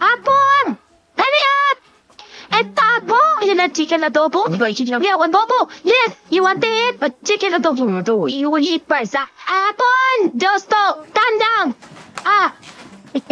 Apon! Hurry! You chicken adobo? Yeah, one adobo. Yes, you want it? But chicken adobo. You will eat first. Apon! Justo! Stand down! Ah!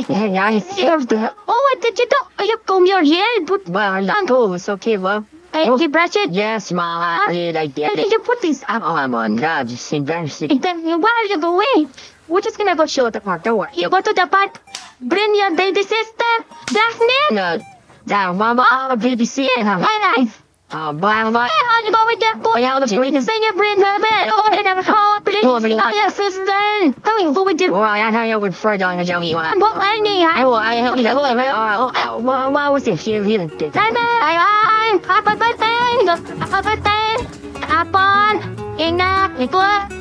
I served it. Oh, what did you do? Oh, you comb your hair? Put, Well, that was okay, well. hey, oh, you brush it? Yes, Mom, I did. I did Did you put this up? Oh, I'm on God, just embarrassing. And then, where are you going? We're just gonna go show the park. Don't worry. You go to the park. Bring your baby sister, Daphne. No, now, Mama, I'll babysit her. Alright. Oh, uh, blah, blah. How'd you go with that boy out of the thing you bring her bed? Oh, I never called pretty. Oh, but not your sister. How you go with it? Well, I know you would prefer on the jelly one. But I need, I will, I help you. Oh, oh, oh, what was it? She was here. Bye bye. Bye bye. Happy birthday. Happy birthday. Happy birthday. Happy birthday. Happy birthday.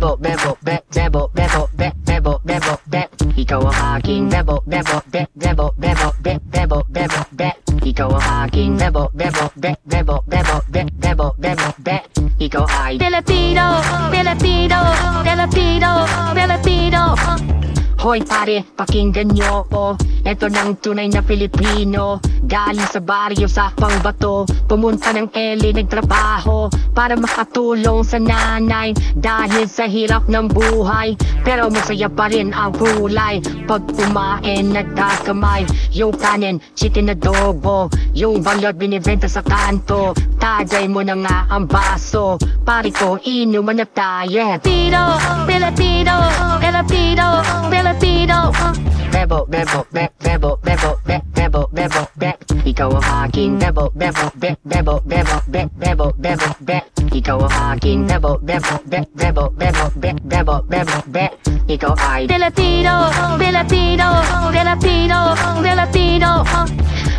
ボベボベゼボベボベベボベボベ人をハーキンベボベボベゼボベボベベボベボベ人をハーキンベボベボベゼボベボベゼボベボベ人をハイラピーロデラピーロ Hoy pare, pakinggan nyo ko Ito ng tunay na Pilipino. Galing sa baryo sa pangbato Pumunta ng LA nagtrabaho Para makatulong sa nanay Dahil sa hirap ng buhay. Pero masaya pa rin ang kulay Pag kumain nagkakamay Yung kanin, chicken adobo. Yung balot binibenta sa kanto Tagay mo na nga ang baso Pare ko, inuman na tayo Filipino. Filipino. Filipino. Filipino. Bebo, bebo, be, bebo, bebo, be, bebo, bebo, be. Ikaw ang aking bebo, bebo, be, bebo, bebo, be, bebo, bebo, be. Ikaw ang aking bebo, bebo, be, bebo, bebo, be, bebo, bebo, be. Ikaw ay Filipino. Filipino. Filipino. Filipino.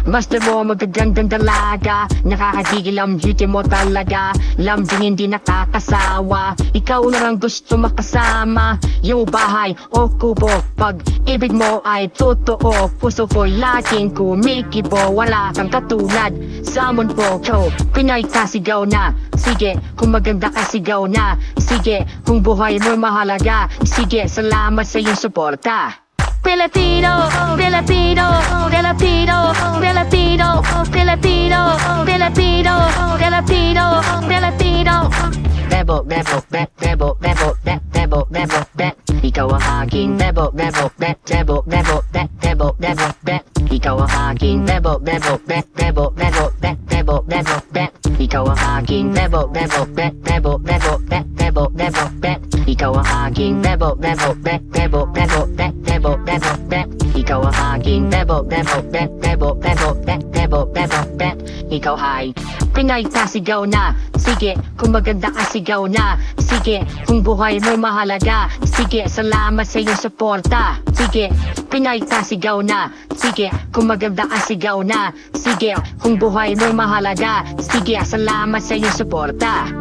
Basta mo magagandang dalaga. Nakakatigil ang beauty mo talaga. Lambing hindi nakakasawa. Ikaw na lang gusto makasama. Yung bahay o kubo. Pag ibig mo ay totoo. Puso ko laging kumikibo. Wala kang katulad sa mundo ko. Pinay ka sigaw na. Sige, kung maganda ka sigaw na. Sige, kung buhay mo mahalaga. Sige, salamat sa iyong suporta Filipino, Filipino, Filipino, Filipino, Filipino, Filipino. Rebel, rebel, rebel, rebel, rebel, rebel, rebel, rebel. 人はハーキンレボレボレレボレボレレボレボレ人はハーキンレボレボレレボレボレレボレボレ人はハーキンレボレボレレボレボレレボレボレ Ikaw ang aking bebo, bebo, be, bebo, bebo, be, bebo, bebo, be. Ikaw ang aking bebo, bebo, be, bebo, bebo, be, bebo, bebo, be. Ikaw ay Pinay ka sigaw na. Sige, kung maganda ka sigaw na. Sige, kung buhay mo mahalaga. Sige, salamat sa iyong suporta. Sige, Pinay ka sigaw na. Sige, kung maganda ka sigaw na. Sige, kung buhay mo mahalaga. Sige, salamat sa iyong suporta